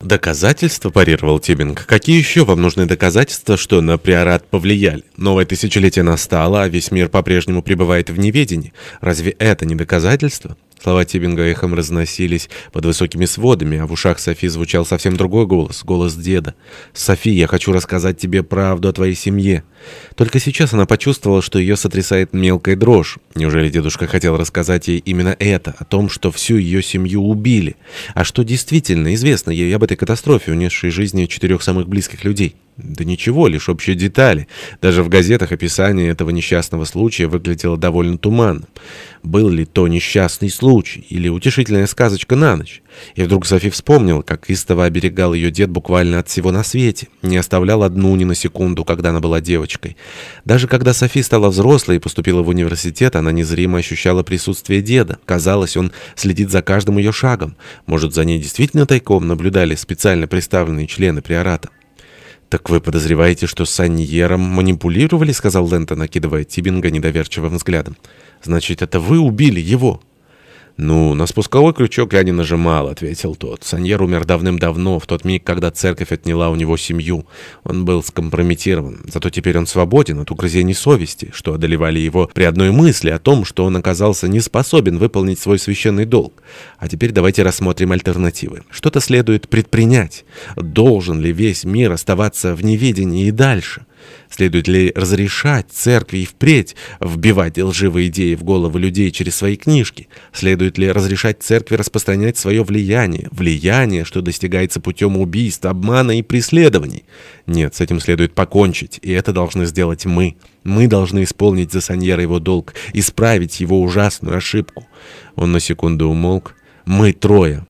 Доказательства, парировал Тибинг. Какие еще вам нужны доказательства, что на приорат повлияли? Новое тысячелетие настало, а весь мир по-прежнему пребывает в неведении. Разве это не доказательство? Слова Тибинга эхом разносились под высокими сводами, а в ушах Софи звучал совсем другой голос, голос деда. «Софи, я хочу рассказать тебе правду о твоей семье». Только сейчас она почувствовала, что ее сотрясает мелкая дрожь. Неужели дедушка хотел рассказать ей именно это, о том, что всю ее семью убили? А что действительно известно ей об этой катастрофе, унесшей жизни четырех самых близких людей? Да ничего, лишь общие детали. Даже в газетах описание этого несчастного случая выглядело довольно туманным. Был ли то несчастный случай или утешительная сказочка на ночь? И вдруг Софи вспомнил, как истово оберегал ее дед буквально от всего на свете, не оставлял одну ни на секунду, когда она была девочкой. Даже когда Софи стала взрослой и поступила в университет, она незримо ощущала присутствие деда. Казалось, он следит за каждым ее шагом. Может, за ней действительно тайком наблюдали специально представленные члены приората. «Так вы подозреваете, что Саньером манипулировали?» — сказал Лента, накидывая Тибинга недоверчивым взглядом. «Значит, это вы убили его?» «Ну, на спусковой крючок я не нажимал», — ответил тот. Саньер умер давным-давно, в тот миг, когда церковь отняла у него семью. Он был скомпрометирован. Зато теперь он свободен от угрызений совести, что одолевали его при одной мысли о том, что он оказался не способен выполнить свой священный долг. А теперь давайте рассмотрим альтернативы. Что-то следует предпринять. Должен ли весь мир оставаться в неведении и дальше? Следует ли разрешать церкви и впредь вбивать лживые идеи в головы людей через свои книжки? Следует ли разрешать церкви распространять свое влияние? Влияние, что достигается путем убийств, обмана и преследований? Нет, с этим следует покончить, и это должны сделать мы. Мы должны исполнить за Саньера его долг, исправить его ужасную ошибку. Он на секунду умолк. Мы трое.